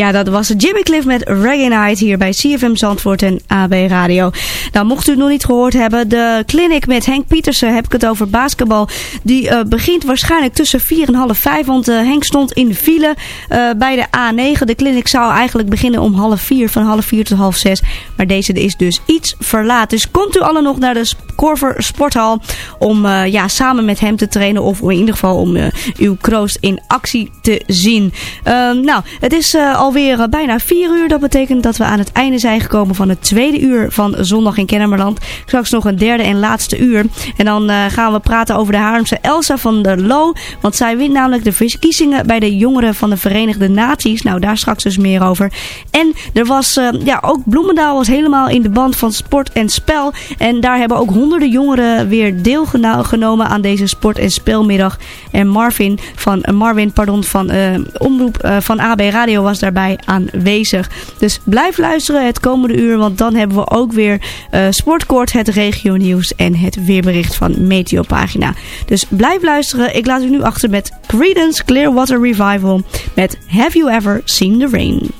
Ja, dat was Jimmy Cliff met Reggae Night hier bij CFM Zandvoort en AB Radio. Nou, mocht u het nog niet gehoord hebben, de clinic met Henk Pietersen, heb ik het over basketbal. Die uh, begint waarschijnlijk tussen 4 en half 5, want uh, Henk stond in de file uh, bij de A9. De clinic zou eigenlijk beginnen om half 4, van half 4 tot half 6. Maar deze is dus iets verlaat. Dus komt u alle nog naar de Corver Sporthal om ja, samen met hem te trainen of in ieder geval om uw kroost in actie te zien. Ehm, nou, het is alweer bijna 4 uur. Dat betekent dat we aan het einde zijn gekomen van het tweede uur van Zondag in Kennemerland. Straks nog een derde en laatste uur. En dan uh, gaan we praten over de Haarlemse Elsa van der Loo. Want zij wint namelijk de verkiezingen bij de jongeren van de Verenigde Naties. Nou, daar straks dus meer over. En er was, uh, ja, ook Bloemendaal was helemaal in de band van sport en spel. En daar hebben ook honderden jongeren weer deelgenomen aan deze sport- en spelmiddag. En Marvin van, uh, Marvin, pardon, van Omroep van AB Radio was daarbij aanwezig. Dus blijf luisteren het komende uur, want dan hebben we ook weer uh, Sportkort, het regio nieuws en het weerbericht van Meteopagina. Dus blijf luisteren. Ik laat u nu achter met Credence Clearwater Revival met Have You Ever Seen the Rain?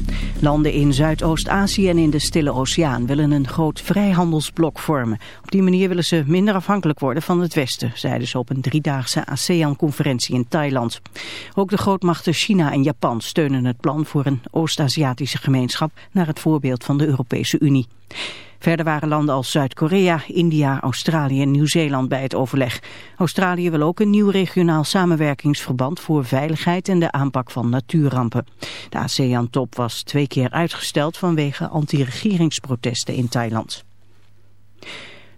Landen in Zuidoost-Azië en in de Stille Oceaan willen een groot vrijhandelsblok vormen. Op die manier willen ze minder afhankelijk worden van het Westen, zeiden ze op een driedaagse ASEAN-conferentie in Thailand. Ook de grootmachten China en Japan steunen het plan voor een Oost-Aziatische gemeenschap naar het voorbeeld van de Europese Unie. Verder waren landen als Zuid-Korea, India, Australië en Nieuw-Zeeland bij het overleg. Australië wil ook een nieuw regionaal samenwerkingsverband voor veiligheid en de aanpak van natuurrampen. De ASEAN-top was twee keer uitgesteld vanwege anti-regeringsprotesten in Thailand.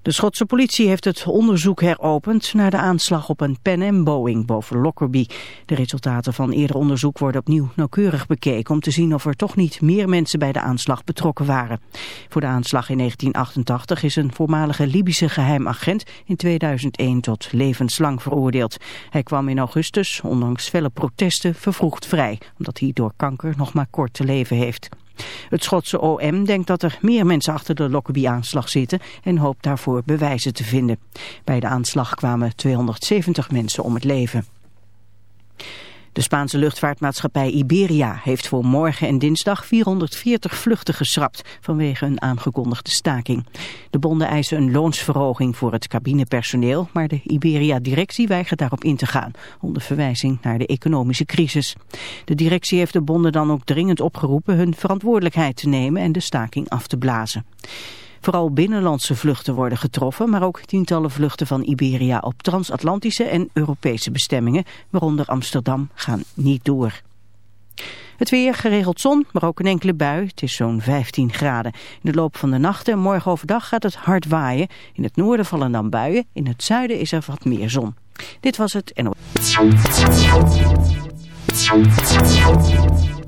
De Schotse politie heeft het onderzoek heropend naar de aanslag op een Pan Am Boeing boven Lockerbie. De resultaten van eerder onderzoek worden opnieuw nauwkeurig bekeken om te zien of er toch niet meer mensen bij de aanslag betrokken waren. Voor de aanslag in 1988 is een voormalige Libische geheimagent in 2001 tot levenslang veroordeeld. Hij kwam in augustus, ondanks felle protesten, vervroegd vrij, omdat hij door kanker nog maar kort te leven heeft. Het Schotse OM denkt dat er meer mensen achter de Lockerbie-aanslag zitten en hoopt daarvoor bewijzen te vinden. Bij de aanslag kwamen 270 mensen om het leven. De Spaanse luchtvaartmaatschappij Iberia heeft voor morgen en dinsdag 440 vluchten geschrapt vanwege een aangekondigde staking. De bonden eisen een loonsverhoging voor het cabinepersoneel, maar de Iberia-directie weigert daarop in te gaan, onder verwijzing naar de economische crisis. De directie heeft de bonden dan ook dringend opgeroepen hun verantwoordelijkheid te nemen en de staking af te blazen. Vooral binnenlandse vluchten worden getroffen, maar ook tientallen vluchten van Iberia op transatlantische en Europese bestemmingen, waaronder Amsterdam, gaan niet door. Het weer, geregeld zon, maar ook een enkele bui. Het is zo'n 15 graden. In de loop van de nacht en morgen overdag gaat het hard waaien. In het noorden vallen dan buien. In het zuiden is er wat meer zon. Dit was het NO.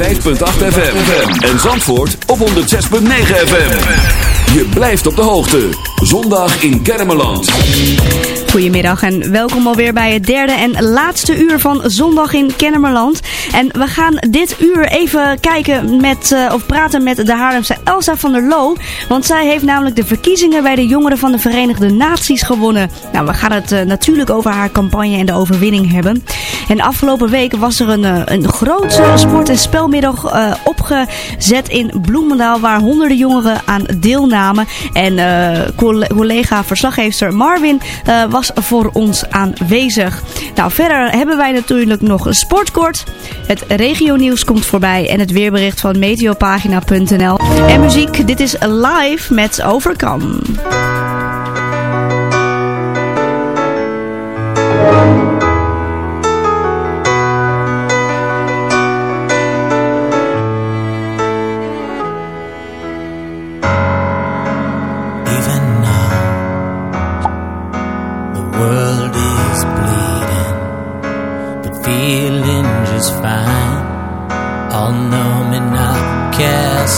105.8 FM. En Zandvoort op 106.9 FM. Je blijft op de hoogte. Zondag in Kermeland. Goedemiddag en welkom alweer bij het derde en laatste uur van Zondag in Kennemerland. En we gaan dit uur even kijken met, uh, of praten met de Haarlemse Elsa van der Loo. Want zij heeft namelijk de verkiezingen bij de jongeren van de Verenigde Naties gewonnen. Nou, we gaan het uh, natuurlijk over haar campagne en de overwinning hebben. En afgelopen week was er een, uh, een grote sport- en spelmiddag opgezet in Bloemendaal. Waar honderden jongeren aan deelnamen. En collega-verslaggeefster Marvin was voor ons aanwezig. Nou, verder hebben wij natuurlijk nog een sportkort. Het regionieuws komt voorbij en het weerbericht van meteopagina.nl. En muziek, dit is live met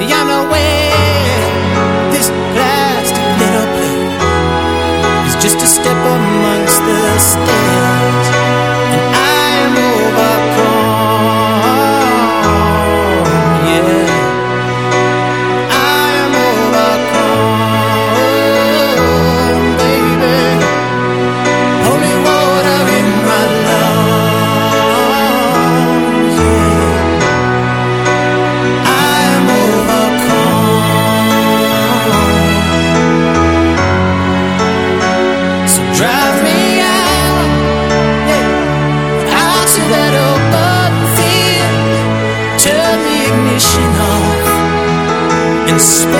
te llama Overcome.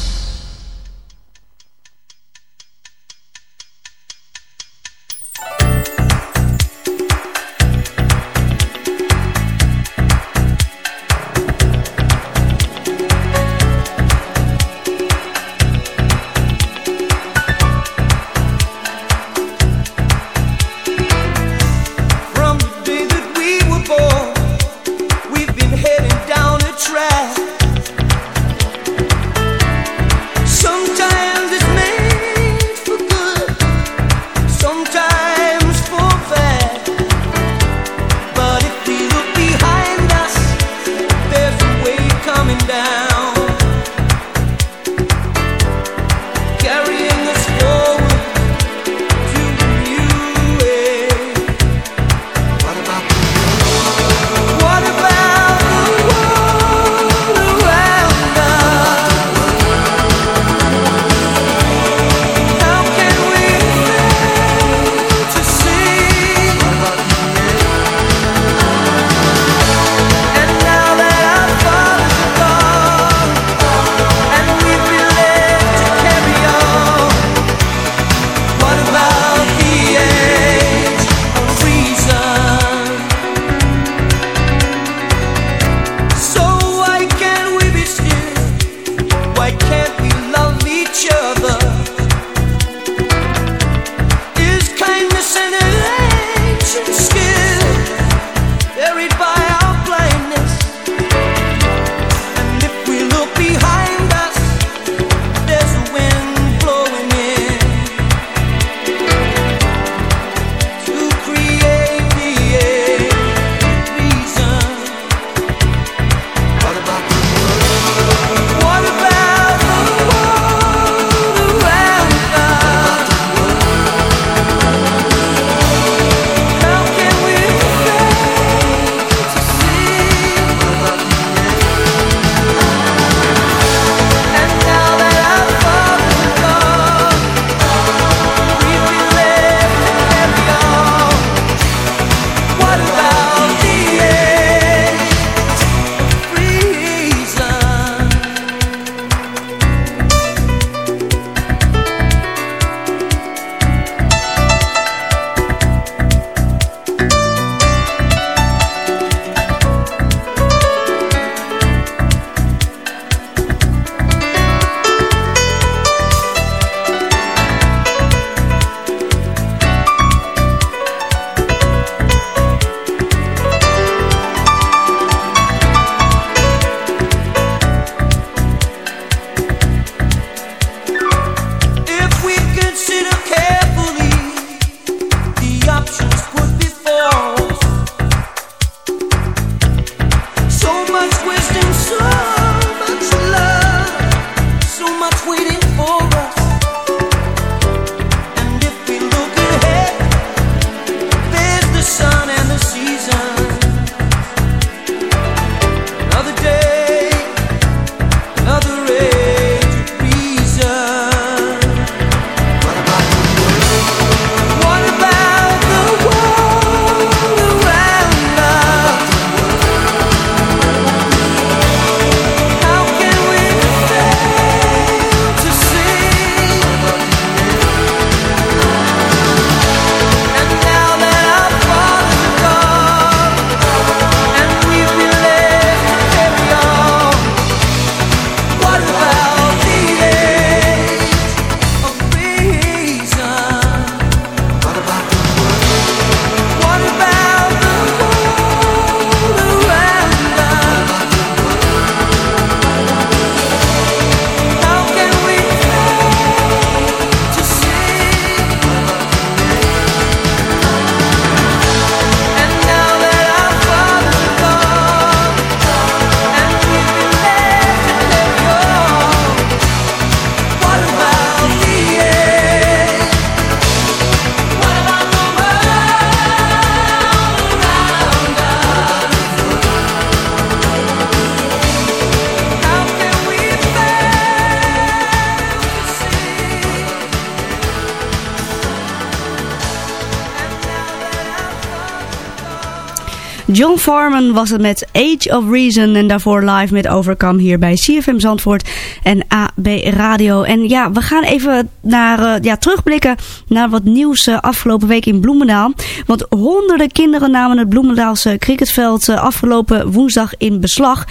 Farman was het met Age of Reason en daarvoor live met Overcome hier bij CFM Zandvoort en AB Radio. En ja, we gaan even naar, uh, ja, terugblikken naar wat nieuws uh, afgelopen week in Bloemendaal. Want honderden kinderen namen het Bloemendaalse cricketveld uh, afgelopen woensdag in beslag.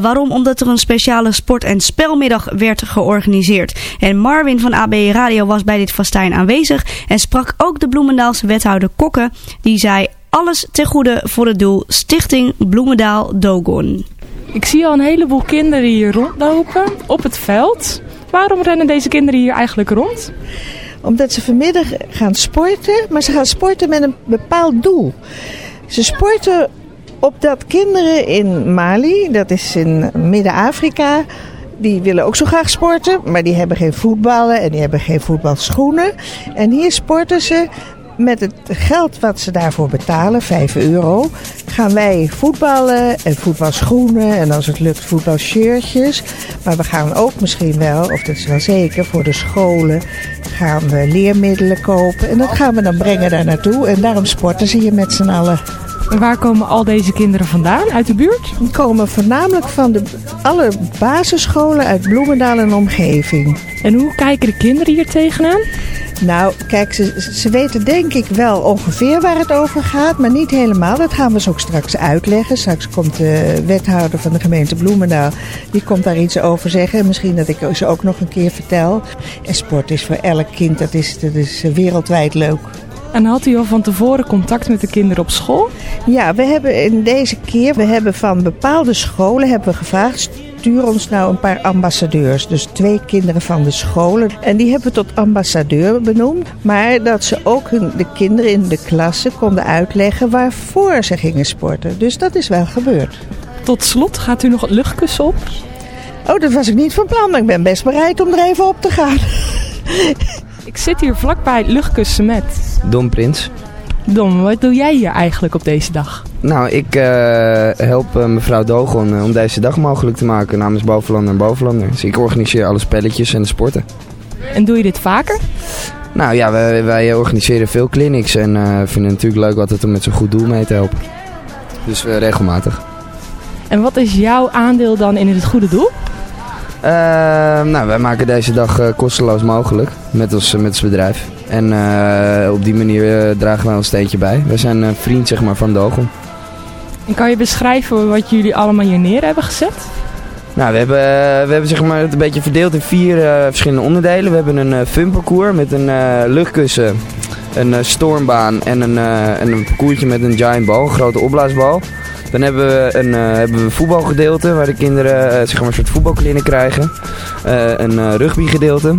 waarom? Omdat er een speciale sport- en spelmiddag werd georganiseerd. En Marvin van AB Radio was bij dit festijn aanwezig en sprak ook de Bloemendaalse wethouder Kokke. Die zei alles ten goede voor het doel Stichting Bloemendaal Dogon. Ik zie al een heleboel kinderen hier rondlopen op het veld. Waarom rennen deze kinderen hier eigenlijk rond? Omdat ze vanmiddag gaan sporten, maar ze gaan sporten met een bepaald doel. Ze sporten opdat kinderen in Mali, dat is in Midden-Afrika, die willen ook zo graag sporten, maar die hebben geen voetballen en die hebben geen voetbalschoenen. En hier sporten ze met het geld wat ze daarvoor betalen, 5 euro, gaan wij voetballen en voetbalschoenen en als het lukt voetbalshirtjes. Maar we gaan ook misschien wel, of dat is wel zeker, voor de scholen gaan we leermiddelen kopen. En dat gaan we dan brengen daar naartoe en daarom sporten ze hier met z'n allen. En waar komen al deze kinderen vandaan? Uit de buurt? Die komen voornamelijk van de, alle basisscholen uit Bloemendaal en omgeving. En hoe kijken de kinderen hier tegenaan? Nou, kijk, ze, ze weten denk ik wel ongeveer waar het over gaat, maar niet helemaal. Dat gaan we ze ook straks uitleggen. Straks komt de wethouder van de gemeente Bloemendaal, die komt daar iets over zeggen. Misschien dat ik ze ook nog een keer vertel. En sport is voor elk kind, dat is, dat is wereldwijd leuk. En had u al van tevoren contact met de kinderen op school? Ja, we hebben in deze keer, we hebben van bepaalde scholen hebben we gevraagd, stuur ons nou een paar ambassadeurs. Dus twee kinderen van de scholen. En die hebben we tot ambassadeur benoemd. Maar dat ze ook hun, de kinderen in de klasse konden uitleggen waarvoor ze gingen sporten. Dus dat is wel gebeurd. Tot slot, gaat u nog het luchtkussen op? Oh, dat was ik niet van plan. Maar ik ben best bereid om er even op te gaan. Ik zit hier vlakbij het luchtkussen met... Dom Prins. Dom, wat doe jij hier eigenlijk op deze dag? Nou, ik uh, help uh, mevrouw Dogon uh, om deze dag mogelijk te maken namens Bovenlander en Bovenlander. Dus ik organiseer alle spelletjes en de sporten. En doe je dit vaker? Nou ja, wij, wij organiseren veel clinics en vinden het natuurlijk leuk altijd om met zo'n goed doel mee te helpen. Dus regelmatig. En wat is jouw aandeel dan in het goede doel? Nou, wij maken deze dag kosteloos mogelijk met ons, met ons bedrijf. En op die manier dragen wij ons steentje bij. We zijn vriend zeg maar, van Dogon. En kan je beschrijven wat jullie allemaal hier neer hebben gezet? Nou, we hebben, we hebben zeg maar het een beetje verdeeld in vier uh, verschillende onderdelen. We hebben een uh, funparcours met een uh, luchtkussen, een stormbaan en een, en een parcoursje met een giant bal, een grote opblaasbal. Dan hebben we een hebben we voetbalgedeelte waar de kinderen zeg maar een soort voetbalkliniek krijgen. een rugbygedeelte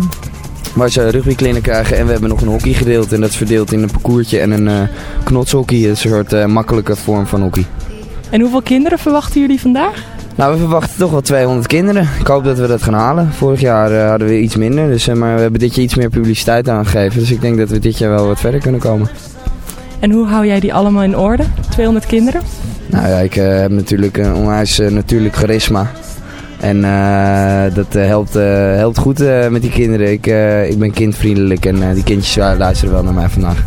waar ze rugbykliniek krijgen. En we hebben nog een hockeygedeelte en dat is verdeeld in een parcoursje en een knotshockey. een soort makkelijke vorm van hockey. En hoeveel kinderen verwachten jullie vandaag? Nou, we verwachten toch wel 200 kinderen. Ik hoop dat we dat gaan halen. Vorig jaar uh, hadden we iets minder, dus, uh, maar we hebben dit jaar iets meer publiciteit aangegeven. Dus ik denk dat we dit jaar wel wat verder kunnen komen. En hoe hou jij die allemaal in orde, 200 kinderen? Nou ja, ik uh, heb natuurlijk een onwijs natuurlijk charisma. En dat helpt, helpt goed met die kinderen. Ik, ik ben kindvriendelijk en die kindjes luisteren wel naar mij vandaag.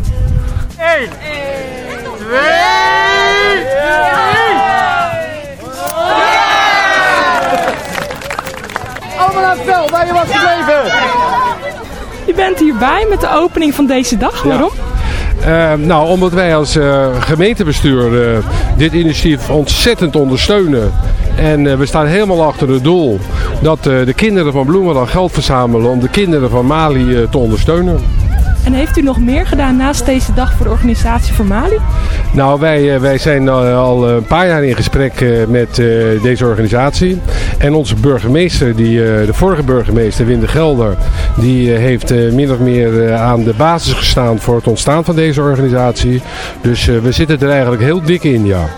1, 2... waar je was gebleven. Je bent hierbij met de opening van deze dag. Waarom? Uh, nou, omdat wij als uh, gemeentebestuur uh, dit initiatief ontzettend ondersteunen. En we staan helemaal achter het doel dat de kinderen van Bloemendaal geld verzamelen om de kinderen van Mali te ondersteunen. En heeft u nog meer gedaan naast deze dag voor de organisatie voor Mali? Nou, wij, wij zijn al een paar jaar in gesprek met deze organisatie. En onze burgemeester, die, de vorige burgemeester, Winde Gelder, die heeft min of meer aan de basis gestaan voor het ontstaan van deze organisatie. Dus we zitten er eigenlijk heel dik in, ja.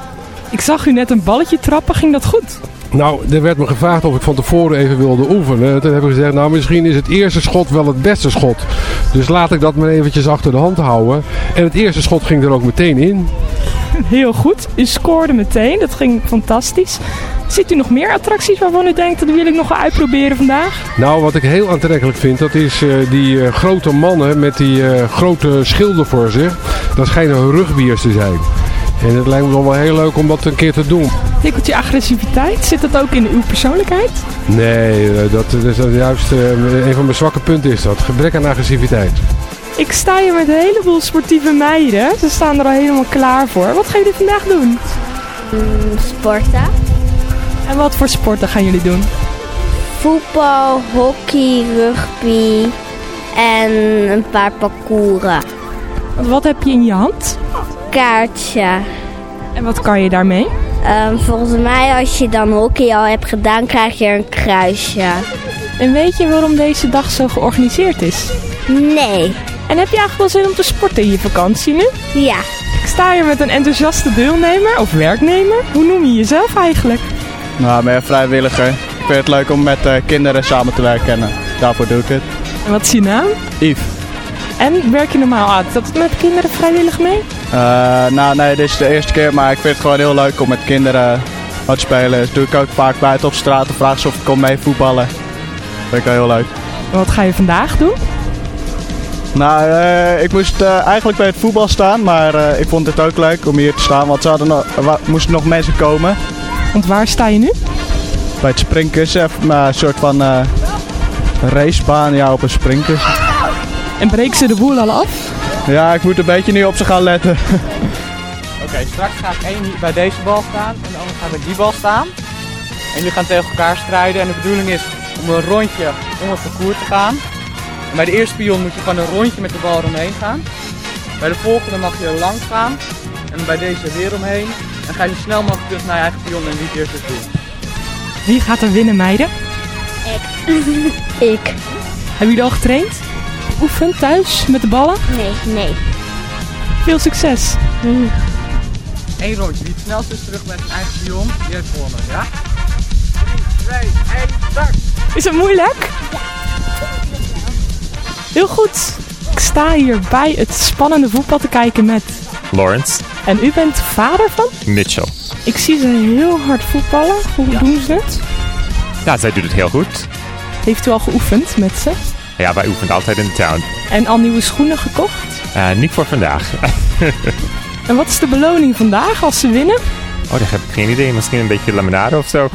Ik zag u net een balletje trappen, ging dat goed? Nou, er werd me gevraagd of ik van tevoren even wilde oefenen. Toen heb ik gezegd, nou misschien is het eerste schot wel het beste schot. Dus laat ik dat maar eventjes achter de hand houden. En het eerste schot ging er ook meteen in. Heel goed. U scoorde meteen. Dat ging fantastisch. Ziet u nog meer attracties waarvan u denkt dat wil ik nog uitproberen vandaag? Nou, wat ik heel aantrekkelijk vind, dat is uh, die uh, grote mannen met die uh, grote schilden voor zich. Dat schijnen rugbiers te zijn. En het lijkt me wel heel leuk om dat een keer te doen. Tikkeltje agressiviteit, zit dat ook in uw persoonlijkheid? Nee, eh, dat, dat is juist eh, een van mijn zwakke punten is dat. Gebrek aan agressiviteit. Ik sta hier met een heleboel sportieve meiden. Ze staan er al helemaal klaar voor. Wat gaan jullie vandaag doen? Sporten. En wat voor sporten gaan jullie doen? Voetbal, hockey, rugby en een paar parcouren. Want Wat heb je in je hand? Kaartje. En wat kan je daarmee? Ehm, volgens mij als je dan hockey al hebt gedaan, krijg je een kruisje. En weet je waarom deze dag zo georganiseerd is? Nee. En heb je eigenlijk wel zin om te sporten in je vakantie nu? Ja. Ik sta hier met een enthousiaste deelnemer of werknemer. Hoe noem je jezelf eigenlijk? Nou, ben vrijwilliger. Ik vind het leuk om met eh, kinderen samen te werken en eh, daarvoor doe ik het. En wat is je naam? Yves. En werk je normaal uit dat met kinderen vrijwillig mee? Eh, nou, nee, dit is de eerste keer, maar ik vind het gewoon heel leuk om met kinderen wat te spelen. Dat doe ik ook vaak buiten op straat en vraag ze of ik kom mee voetballen. Dat vind ik wel heel leuk. Wat ga je vandaag doen? Nou, eh, ik moest eh, eigenlijk bij het voetbal staan, maar ik vond het ook leuk om hier te staan, want er wa- moesten nog mensen komen. Want waar sta je nu? Bij het springkussen, maar een soort van racebaan ja, op een springkussen. En breken ze de boel al af? Ja, ik moet een beetje nu op ze gaan letten. Oké, straks ga ik één hier bij deze bal staan en de andere gaat bij die bal staan. En jullie gaan tegen elkaar strijden en de bedoeling is om een rondje om het parcours te gaan. En bij de eerste pion moet je gewoon een rondje met de bal eromheen gaan. Bij de volgende mag je langs gaan en bij deze weer omheen. En ga je zo snel mogelijk terug naar je eigen pion en wie het eerst is doen. Wie gaat er winnen, meiden? Ik. Hebben jullie al getraind? Oefend thuis met de ballen? Nee, nee. Veel succes! Eén rondje, wie het snelst is terug met zijn eigen pion, die heeft gewonnen, ja? 3, 2, 1, start! Is het moeilijk? Heel goed. Ik sta hier bij het spannende voetbal te kijken met... Lawrence En u bent vader van? Mitchell. Ik zie ze heel hard voetballen. Hoe doen ze het? Ja, zij doet het heel goed. Heeft u al geoefend met ze? Ja, wij oefenen altijd in de town. En al nieuwe schoenen gekocht? Eh, niet voor vandaag. En wat is de beloning vandaag als ze winnen? oh, daar heb ik geen idee. Misschien een beetje laminade of zo.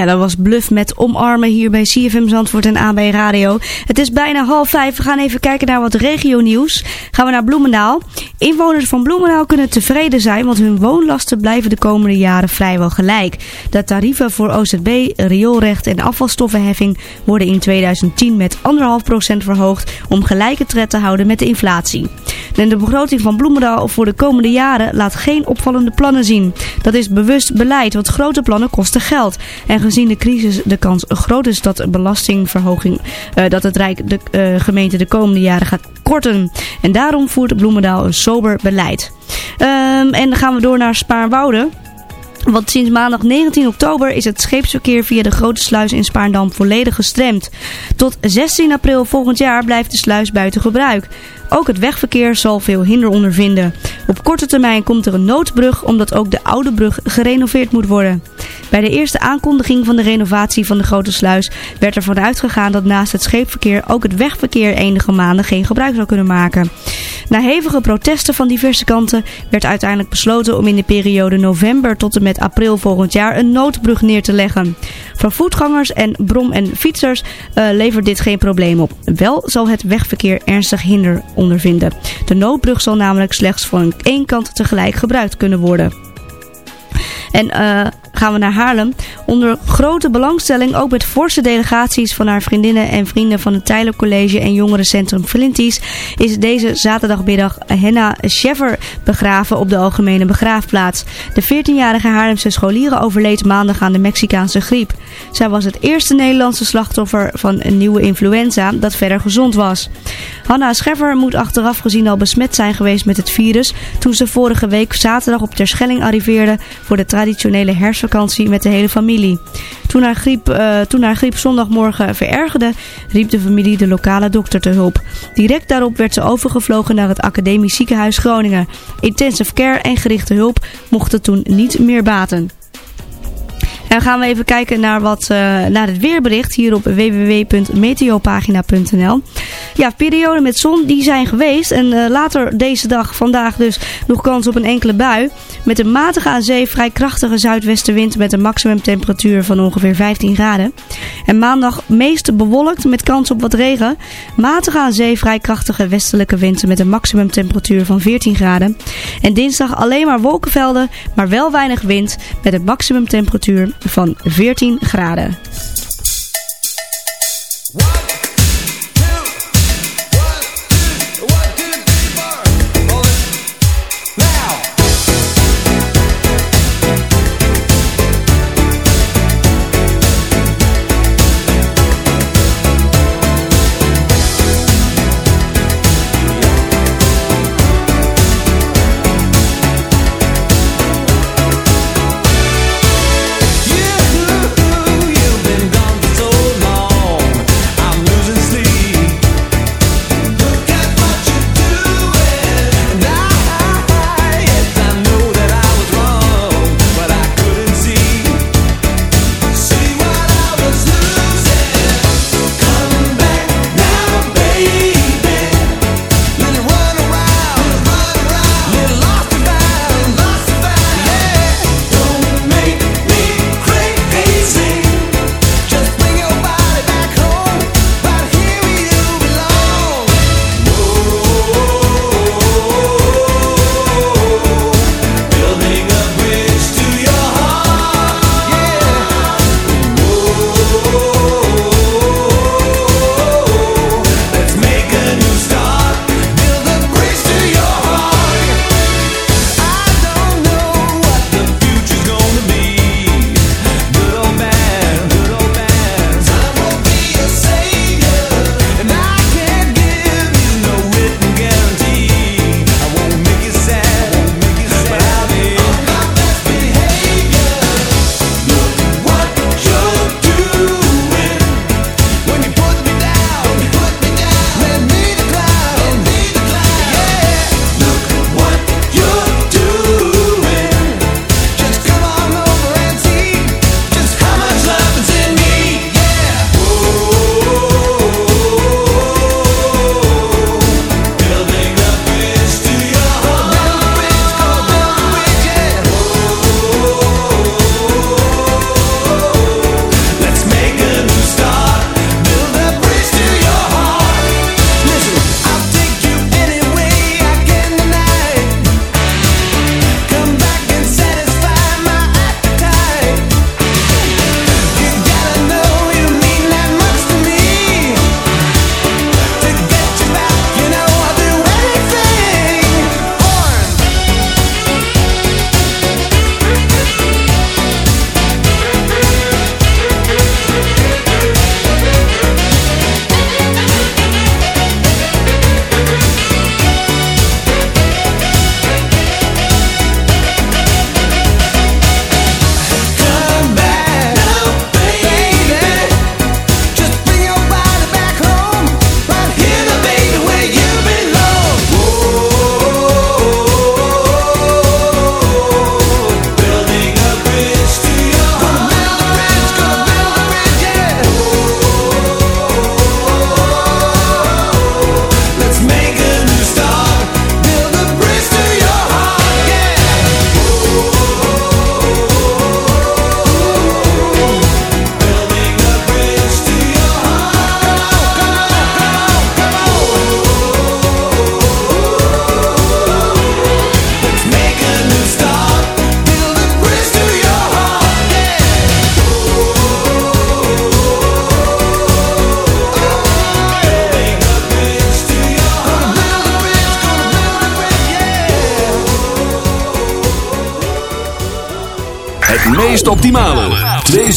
Ja, dat was Bluff met omarmen hier bij CFM Zandvoort en AB Radio. Het is bijna half vijf. We gaan even kijken naar wat regionieuws. Gaan we naar Bloemendaal. Inwoners van Bloemendaal kunnen tevreden zijn, want hun woonlasten blijven de komende jaren vrijwel gelijk. De tarieven voor OZB, rioolrecht en afvalstoffenheffing worden in 2010 met 1,5% verhoogd om gelijke tred te houden met de inflatie. De begroting van Bloemendaal voor de komende jaren laat geen opvallende plannen zien. Dat is bewust beleid, want grote plannen kosten geld. En gezien de crisis de kans groot is dat belastingverhoging, uh, dat het Rijk de uh, gemeente de komende jaren gaat korten. En daarom voert Bloemendaal een sober beleid. Um, en dan gaan we door naar Spaarnwoude. Want sinds maandag 19 oktober is het scheepsverkeer via de grote sluis in Spaarndam volledig gestremd. Tot 16 april volgend jaar blijft de sluis buiten gebruik. Ook het wegverkeer zal veel hinder ondervinden. Op korte termijn komt er een noodbrug omdat ook de oude brug gerenoveerd moet worden. Bij de eerste aankondiging van de renovatie van de grote sluis werd er vanuit gegaan dat naast het scheepverkeer ook het wegverkeer enige maanden geen gebruik zou kunnen maken. Na hevige protesten van diverse kanten werd uiteindelijk besloten om in de periode november tot en met april volgend jaar een noodbrug neer te leggen. Voor voetgangers en brom- en fietsers uh, levert dit geen probleem op. Wel zal het wegverkeer ernstig hinder ondervinden. De noodbrug zal namelijk slechts van één kant tegelijk gebruikt kunnen worden. En uh, gaan we naar Haarlem. Onder grote belangstelling, ook met forse delegaties van haar vriendinnen en vrienden van het Tyler College en Jongerencentrum Flinties, is deze zaterdagmiddag Henna Scheffer begraven op de Algemene Begraafplaats. De 14-jarige Haarlemse scholieren overleed maandag aan de Mexicaanse griep. Zij was het eerste Nederlandse slachtoffer van een nieuwe influenza dat verder gezond was. Hanna Scheffer moet achteraf gezien al besmet zijn geweest met het virus toen ze vorige week zaterdag op Terschelling arriveerde voor de traditionele met de hele familie. Toen haar, griep, uh, toen haar griep zondagmorgen verergerde, riep de familie de lokale dokter te hulp. Direct daarop werd ze overgevlogen naar het Academisch Ziekenhuis Groningen. Intensive care en gerichte hulp mochten toen niet meer baten. En gaan we even kijken naar, wat, uh, naar het weerbericht hier op www.meteopagina.nl. Ja, perioden met zon die zijn geweest. En uh, later deze dag, vandaag dus, nog kans op een enkele bui. Met een matige aan zee vrij krachtige zuidwestenwind met een maximumtemperatuur van ongeveer 15 graden. En maandag meest bewolkt met kans op wat regen. Matige aan zee vrij krachtige westelijke wind met een maximumtemperatuur van 14 graden. En dinsdag alleen maar wolkenvelden, maar wel weinig wind met een maximumtemperatuur van 14 graden.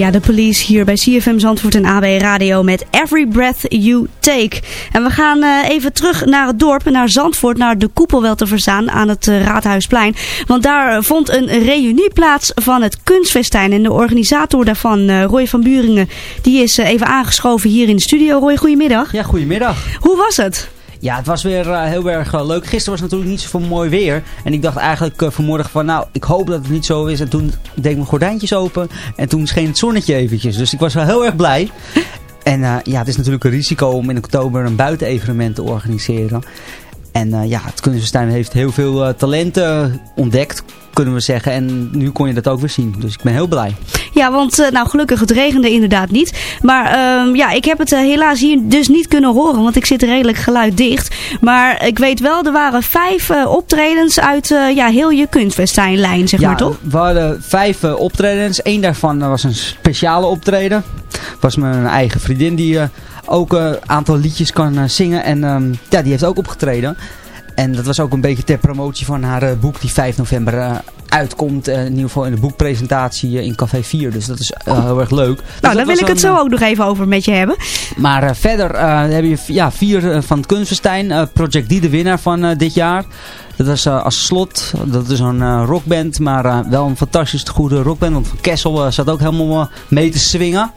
Ja, de police hier bij CFM Zandvoort en AB Radio met Every Breath You Take. En we gaan eh, even terug naar het dorp, naar Zandvoort, naar de koepel wel te verstaan aan het eh, Raadhuisplein. Want daar vond een reunie plaats van het kunstfestijn. En de organisator daarvan, eh, Roy van Buringen, die is eh, even aangeschoven hier in de studio. Roy, goedemiddag. Ja, goedemiddag. Hoe was het? Ja, het was weer eh, heel erg eh, leuk. Gisteren was natuurlijk niet zoveel mooi weer. En ik dacht eigenlijk uh, vanmorgen van, nou, ik hoop dat het niet zo is. En toen deed ik mijn gordijntjes open. En toen scheen het zonnetje eventjes. Dus ik was wel heel erg blij. En ja, het is natuurlijk een risico om in oktober een buitenevenement te organiseren. En uh, ja, het Kunstenstein heeft heel veel uh, talenten ontdekt, kunnen we zeggen. En nu kon je dat ook weer zien. Dus ik ben heel blij. Ja, want nou gelukkig het regende inderdaad niet. Maar uh, ja, ik heb het helaas hier dus niet kunnen horen, want ik zit redelijk geluiddicht. Maar ik weet wel, er waren vijf optredens uit ja, heel je kunstfestijnlijn, zeg ja, maar toch? we hadden vijf optredens. Eén daarvan was een speciale optreden. was mijn eigen vriendin die ook een aantal liedjes kan eh, zingen. En ehm, ja, die heeft ook opgetreden. En dat was ook een beetje ter promotie van haar eh, boek die 5 november eh, uitkomt. eh, in ieder geval in de boekpresentatie eh, in Café 4. Dus dat is eh, heel erg leuk. Dus Nou, dat daar wil ik het zo ook nog even over met je hebben. maar eh, verder eh, heb je ja, vier eh, van het Kunstenstein. eh Project Die, de winnaar van eh, dit jaar. Dat eh, als slot. Dat is een eh, rockband. Maar eh, wel een fantastisch goede rockband. Want Van Kessel eh, zat ook helemaal eh, mee te swingen.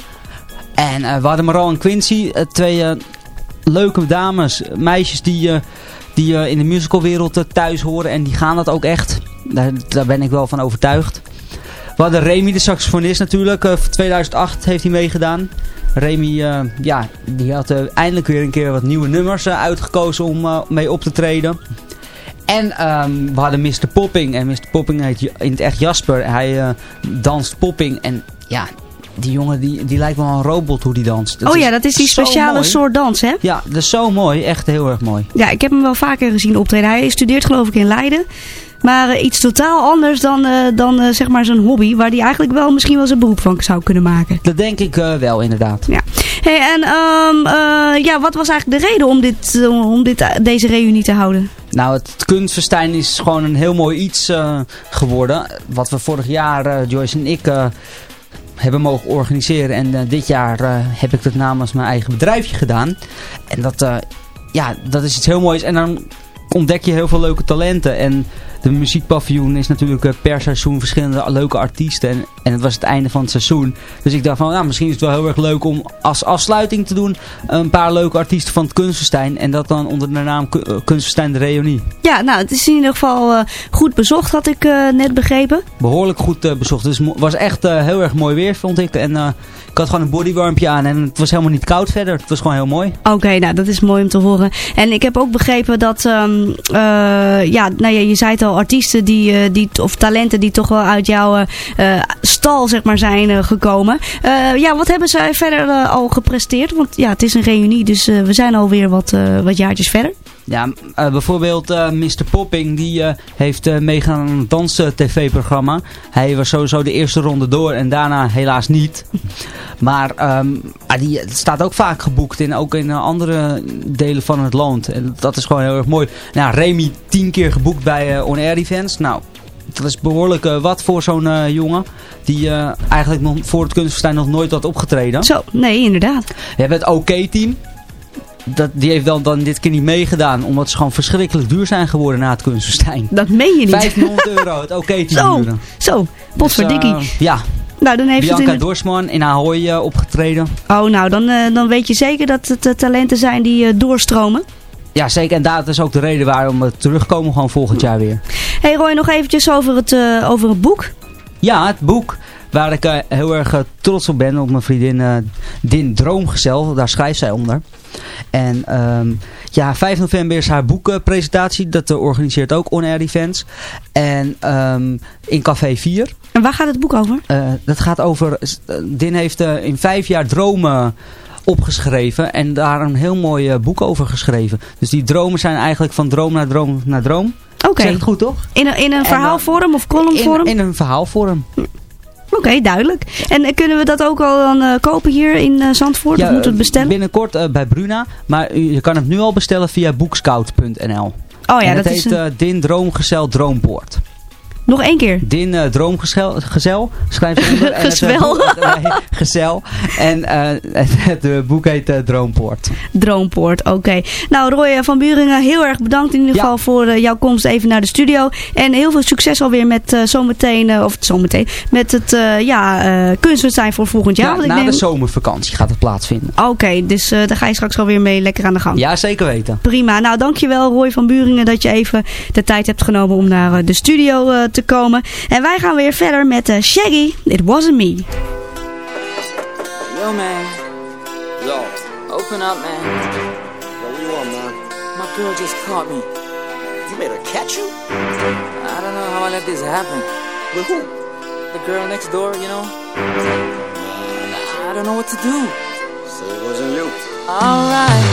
En eh, we hadden Maral en Quincy. eh, twee eh, leuke dames. Meisjes die, die in de musicalwereld thuis horen. En die gaan dat ook echt. Daar, daar ben ik wel van overtuigd. We hadden Remy, de saxofonist natuurlijk. eh, voor 2008 heeft hij meegedaan. Remy, ja, die had eindelijk weer een keer wat nieuwe nummers uitgekozen om mee op te treden. En ehm, we hadden Mr. Popping. En Mr. Popping heet in het echt Jasper. Hij danst popping. En ja, die jongen die, die lijkt wel een robot hoe die danst. oh ja, dat is die speciale soort dans, hè? Ja, dat is zo mooi. Echt heel erg mooi. Ja, ik heb hem wel vaker gezien optreden. Hij studeert geloof ik in Leiden. Maar eh, iets totaal anders dan, eh, dan eh, zeg maar zijn hobby. Waar hij eigenlijk wel misschien wel zijn beroep van zou kunnen maken. Dat denk ik wel, inderdaad. Ja. Hey, en ehm, eh, ja, wat was eigenlijk de reden om, dit, om dit, deze reunie te houden? Nou, het kunstfestijn is gewoon een heel mooi iets geworden. Wat we vorig jaar, Joyce en ik, hebben mogen organiseren. En eh, dit jaar eh, heb ik dat namens mijn eigen bedrijfje gedaan. En dat, eh, ja, dat is iets heel moois. En dan ontdek je heel veel leuke talenten. En de muziekpaviljoen is natuurlijk eh, per seizoen verschillende leuke artiesten. En, en het was het einde van het seizoen. Dus ik dacht van, nou, misschien is het wel heel erg leuk om als afsluiting te doen... een paar leuke artiesten van het Kunstfestijn. En dat dan onder de naam eh, Kunstfestijn de Reunie. Ja, nou, het is in ieder geval eh, goed bezocht, had ik net begrepen. behoorlijk goed bezocht. Dus het was echt heel erg mooi weer, vond ik. En ik had gewoon een bodywarmpje aan en het was helemaal niet koud verder. Het was gewoon heel mooi. Oké, nou dat is mooi om te horen. En ik heb ook begrepen dat, ehm, eh, ja, nou ja, je zei het al, artiesten die, eh, die, of talenten die toch wel uit jouw eh, eh, stal, zeg maar, zijn gekomen. Ja, wat hebben zij verder al gepresteerd? Want ja, het is een reunie, dus we zijn alweer wat, wat jaartjes verder. Ja, eh, bijvoorbeeld eh, Mr. Popping, die eh, heeft meegedaan aan een dans-tv-programma. Hij was sowieso de eerste ronde door en daarna helaas niet. Maar ehm, ah, die staat ook vaak geboekt in, ook in andere delen van het land. En dat is gewoon heel erg mooi. Nou, Remy tien keer geboekt bij On Air Events. Nou, dat is behoorlijk eh, wat voor zo'n jongen. Die eigenlijk nog voor het kunstfestijn nog nooit had opgetreden. Zo, nee, inderdaad. We hebben het OK-team. Dat, die heeft dan, dan dit keer niet meegedaan. Omdat ze gewoon verschrikkelijk duur zijn geworden na het kunstfestijn. Dat meen je niet. 500 euro het OK-team Zo, duren. zo, potverdikkie. Dus, eh, ja, nou, dan heeft Bianca het in Dorsman in Ahoy eh, opgetreden. Oh, nou, dan, eh, dan weet je zeker dat het eh, talenten zijn die eh, doorstromen. Ja, zeker. En dat is ook de reden waarom we terugkomen gewoon volgend jaar weer. hey Roy, nog eventjes over het, eh, over het boek. Ja, het boek waar ik eh, heel erg eh, trots op ben op mijn vriendin eh, Din Droomgezel. Daar schrijft zij onder. En ehm, ja, 5 november is haar boekpresentatie. Dat organiseert ook On Air Events. En ehm, in Café 4. En waar gaat het boek over? Dat gaat over... Din heeft in vijf jaar dromen opgeschreven. En daar een heel mooi boek over geschreven. Dus die dromen zijn eigenlijk van droom naar droom naar droom. Oké. Zeg het goed, toch? In een, in een En, verhaalvorm of columnvorm? In, in een verhaalvorm. Oké, duidelijk. En eh, kunnen we dat ook al dan eh, kopen hier in eh, Zandvoort? of moeten we het bestellen? Binnenkort eh, bij Bruna. Maar je kan het nu al bestellen via boekscout.nl. Oh ja, en dat is heet een- eh, Din Droomgezel Droompoort. Nog één keer. Din eh, Droomgezel, Gezwel. gezel. En eh, het, eh, boek heet eh, Droompoort. Droompoort, oké. Nou Roy van Buringen, heel erg bedankt in ieder geval voor jouw komst even naar de studio. En heel veel succes alweer met zometeen, of zometeen, met het ja, kunstfestijn voor volgend jaar. Ja, want ik na neem- de zomervakantie gaat het plaatsvinden. Oké, dus daar ga je straks alweer mee lekker aan de gang. Ja, zeker weten. Prima. Nou, dankjewel Roy van Buringen dat je even de tijd hebt genomen om naar de studio eh, te komen. En wij gaan weer verder met eh, Shaggy, It Wasn't Me. Yo, man. Yo. Open up, man. Yo, what do you want, man? My girl just caught me. You made her catch you? I don't know how I let this happen. With who? The girl next door, you know? I don't know what to do. So it wasn't you. Alright.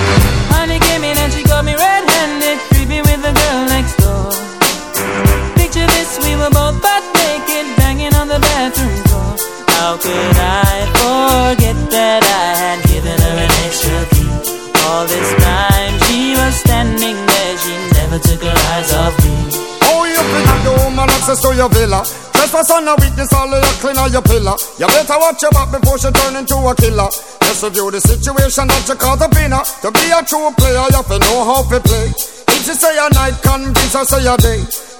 Honey came in and she got me red-handed, creepy with the girl next door. After this, we were both butt naked, banging on the bathroom door. How could I forget that I had given her an extra key? All this time, she was standing there, she never took her eyes off me. Oh, you finna do woman access to your villa. for some of weakness, all of your cleaner, your pillar. You better watch your back before she turn into a killer. Just review the situation that you call the winner. To be a true player, you have to know how to play. If you say a night, convince her say a day.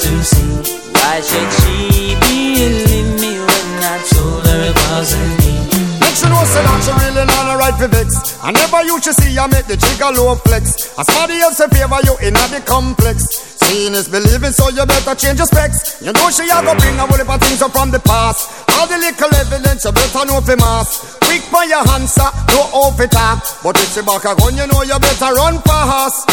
to see. Why should she believe me when I told her it wasn't me? Make sure know say that she really not a right for. I never used to see her make the jigger low flex. As somebody else in favor you in the complex. Seeing is believing, so you better change your specs. You know she a go bring a whole heap of things up from the past. All the little evidence you better know for mass. Quick for your answer, no off it talk. But if she back a gun, you know you better run fast.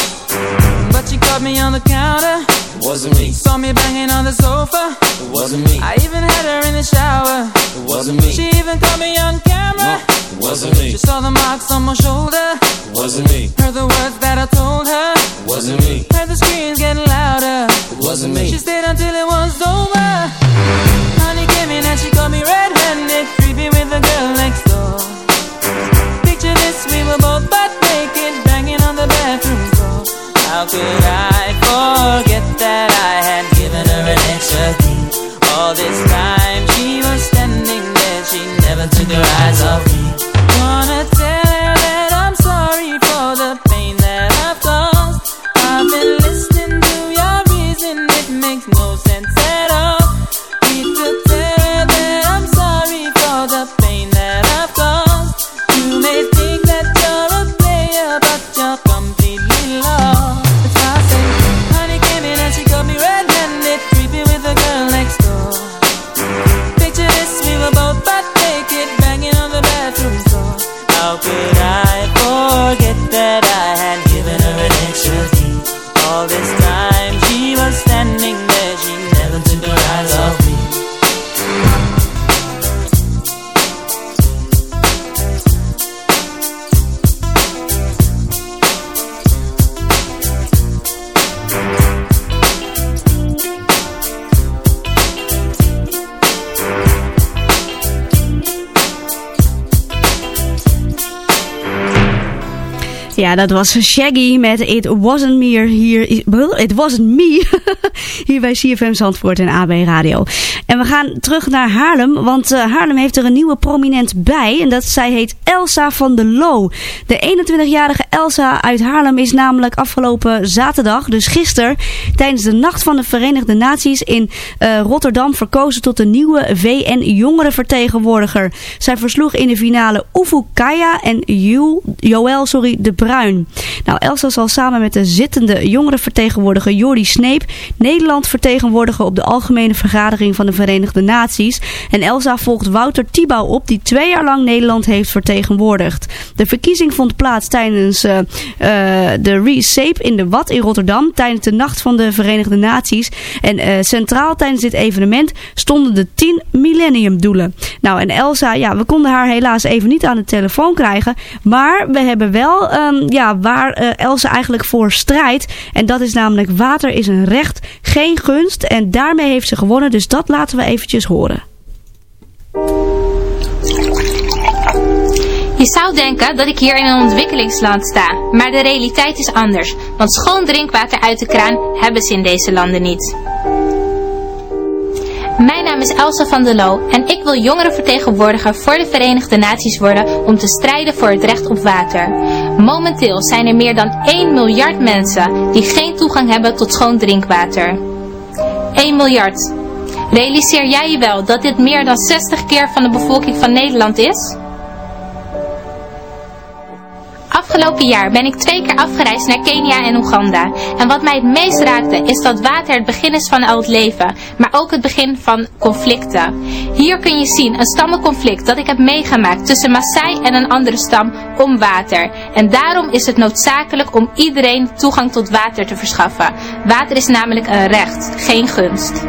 But she caught me on the counter. It wasn't me. Saw me banging on the sofa. It wasn't me. I even had her in the shower. It wasn't me. She even caught me on camera. It wasn't me. She saw the marks on my shoulder. It wasn't me. Heard the words that I told her. It wasn't me. Heard the screams getting louder. It wasn't me. She stayed until it was over. Ja, dat was Shaggy met It Wasn't Me hier. It Wasn't Me. hier bij CFM Zandvoort en AB Radio. En we gaan terug naar Haarlem, want eh, Haarlem heeft er een nieuwe prominent bij. En dat zij heet Elsa van der Loo. De 21-jarige Elsa uit Haarlem is namelijk afgelopen zaterdag, dus gisteren, tijdens de Nacht van de Verenigde Naties in eh, Rotterdam verkozen tot de nieuwe VN-jongerenvertegenwoordiger. Zij versloeg in de finale Oefu Kaya en Jo- Joël sorry, de Nou, Elsa zal samen met de zittende jongerenvertegenwoordiger Jordi Sneep Nederland vertegenwoordigen op de Algemene Vergadering van de Verenigde Naties. En Elsa volgt Wouter Thiebouw op, die twee jaar lang Nederland heeft vertegenwoordigd. De verkiezing vond plaats tijdens eh, eh, de Reshape in de Wat in Rotterdam, tijdens de Nacht van de Verenigde Naties. En eh, centraal tijdens dit evenement stonden de 10 millenniumdoelen. Nou, en Elsa, ja, we konden haar helaas even niet aan de telefoon krijgen. Maar we hebben wel ehm, ja, waar eh, Elsa eigenlijk voor strijdt. En dat is namelijk water is een recht, geen gunst. En daarmee heeft ze gewonnen. Dus dat laten we eventjes horen. Je zou denken dat ik hier in een ontwikkelingsland sta, maar de realiteit is anders, want schoon drinkwater uit de kraan hebben ze in deze landen niet. Mijn naam is Elsa van der Loo en ik wil jongerenvertegenwoordiger voor de Verenigde Naties worden om te strijden voor het recht op water. Momenteel zijn er meer dan 1 miljard mensen die geen toegang hebben tot schoon drinkwater. 1 miljard. Realiseer jij je wel dat dit meer dan 60 keer van de bevolking van Nederland is? Afgelopen jaar ben ik twee keer afgereisd naar Kenia en Oeganda. En wat mij het meest raakte is dat water het begin is van al het leven, maar ook het begin van conflicten. Hier kun je zien een stammenconflict dat ik heb meegemaakt tussen Maasai en een andere stam om water. En daarom is het noodzakelijk om iedereen toegang tot water te verschaffen. Water is namelijk een recht, geen gunst.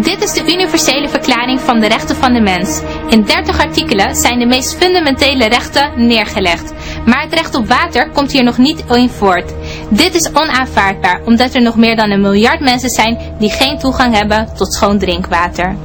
Dit is de universele verklaring van de rechten van de mens. In 30 artikelen zijn de meest fundamentele rechten neergelegd. Maar het recht op water komt hier nog niet in voort. Dit is onaanvaardbaar omdat er nog meer dan een miljard mensen zijn die geen toegang hebben tot schoon drinkwater.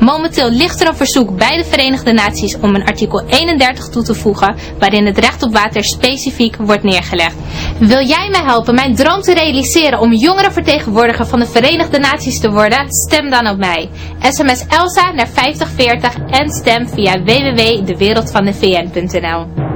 Momenteel ligt er een verzoek bij de Verenigde Naties om een artikel 31 toe te voegen waarin het recht op water specifiek wordt neergelegd. Wil jij mij helpen mijn droom te realiseren om jongerenvertegenwoordiger van de Verenigde Naties te worden? Stem dan op mij. SMS ELSA naar 5040 en stem via www.dewereldvandevn.nl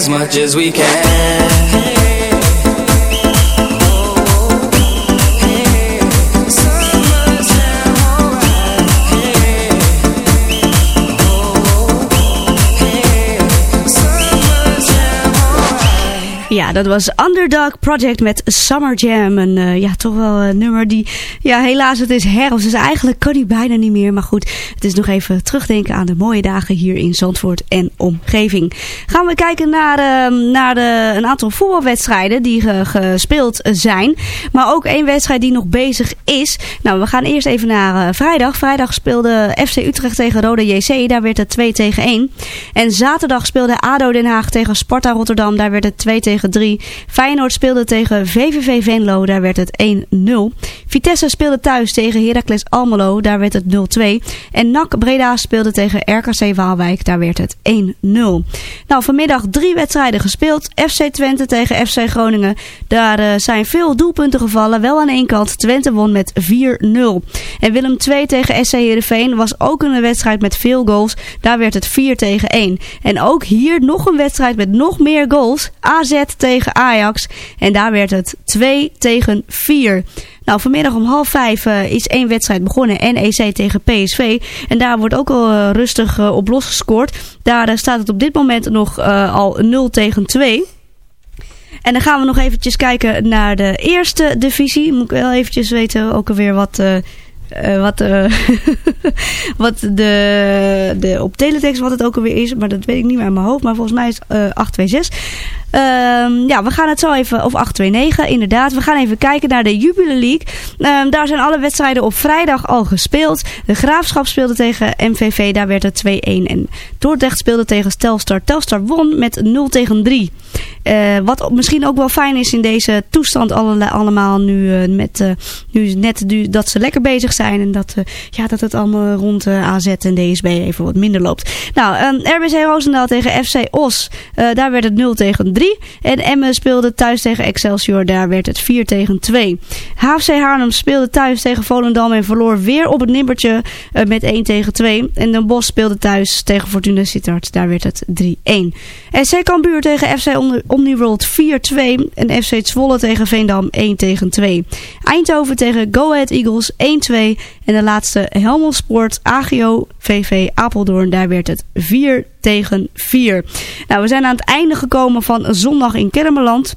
as much as we can. Dat was Underdog Project met Summer Jam. Een eh, ja, toch wel een nummer die, ja, helaas, het is herfst. Dus eigenlijk kan hij bijna niet meer. Maar goed, het is nog even terugdenken aan de mooie dagen hier in Zandvoort en omgeving. Gaan we kijken naar, ehm, naar de, een aantal voetbalwedstrijden die ge- gespeeld zijn. Maar ook één wedstrijd die nog bezig is. Nou, we gaan eerst even naar eh, vrijdag. Vrijdag speelde FC Utrecht tegen Roda JC. Daar werd het 2 tegen 1. En zaterdag speelde ADO Den Haag tegen Sparta Rotterdam. Daar werd het 2 tegen 3. Feyenoord speelde tegen VVV Venlo. Daar werd het 1-0. Vitesse speelde thuis tegen Heracles Almelo. Daar werd het 0-2. En NAC Breda speelde tegen RKC Waalwijk. Daar werd het 1-0. Nou, vanmiddag drie wedstrijden gespeeld. FC Twente tegen FC Groningen. Daar eh, zijn veel doelpunten gevallen. Wel aan één kant. Twente won met 4-0. En Willem 2 tegen SC Heerenveen was ook een wedstrijd met veel goals. Daar werd het 4 tegen 1. En ook hier nog een wedstrijd met nog meer goals. AZ tegen Ajax. En daar werd het 2 tegen 4. Nou, vanmiddag om half vijf eh, is één wedstrijd begonnen. NEC tegen PSV. En daar wordt ook al eh, rustig eh, op losgescoord. Daar staat het op dit moment nog al 0 tegen 2. En dan gaan we nog eventjes kijken naar de eerste divisie. Moet ik wel eventjes weten ook alweer wat... eh, wat, wat de, de, op teletext wat het ook alweer is. Maar dat weet ik niet meer uit mijn hoofd. Maar volgens mij is het eh 826. Ehm, ja, we gaan het zo even, of 829 inderdaad. We gaan even kijken naar de Jubilee League. Ehm, daar zijn alle wedstrijden op vrijdag al gespeeld. De Graafschap speelde tegen MVV, daar werd het 2-1. En Dordrecht speelde tegen Telstar. Telstar won met 0 tegen 3. Eh, wat misschien ook wel fijn is in deze toestand alle, allemaal nu, eh, met, eh, nu net dat ze lekker bezig zijn. En dat, ja, dat het allemaal rond AZ en DSB even wat minder loopt. Nou, ehm, RBC Roosendaal tegen FC Os. Daar werd het 0 tegen 3. En Emmen speelde thuis tegen Excelsior. Daar werd het 4 tegen 2. HFC Haarlem speelde thuis tegen Volendam en verloor weer op het nippertje eh, met 1 tegen 2. En Den Bosch speelde thuis tegen Fortuna Sittard. Daar werd het 3-1. SC Cambuur tegen FC Omni- Omniworld 4-2. En FC Zwolle tegen Veendam 1 tegen 2. Eindhoven tegen Go Ahead Eagles 1-2. En de laatste Helmond Sport AGO VV Apeldoorn. Daar werd het 4 tegen 4. Nou, we zijn aan het einde gekomen van zondag in Kermeland.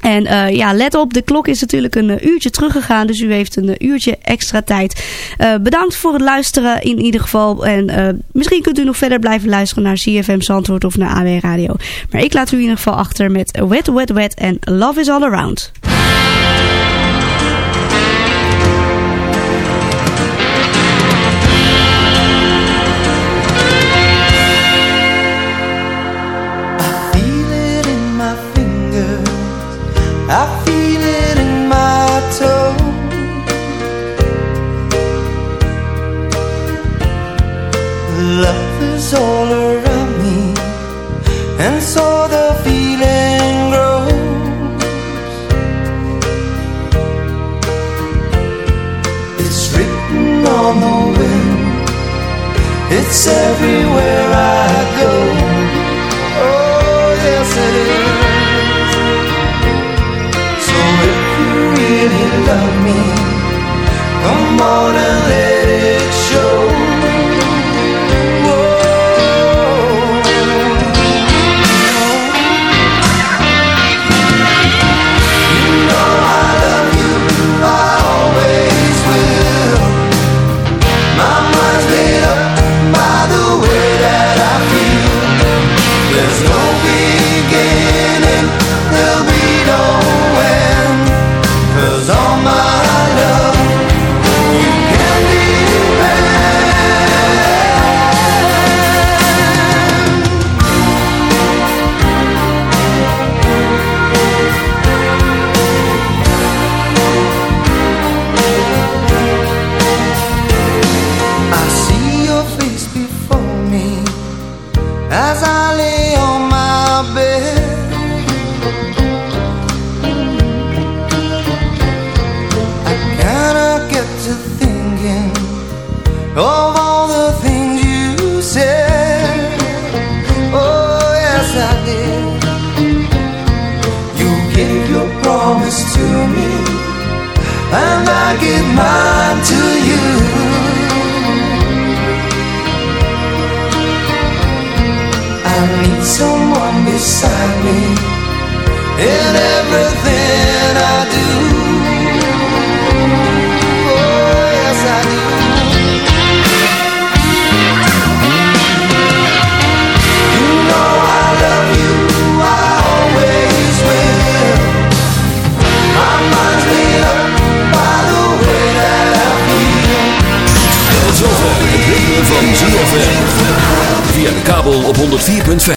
En eh, ja, let op, de klok is natuurlijk een eh, uurtje teruggegaan. Dus u heeft een eh, uurtje extra tijd. Bedankt voor het luisteren in ieder geval. En misschien kunt u nog verder blijven luisteren naar CFM Zandvoort of naar AW Radio. Maar ik laat u in ieder geval achter met Wet, Wet, Wet en Love is All Around. Every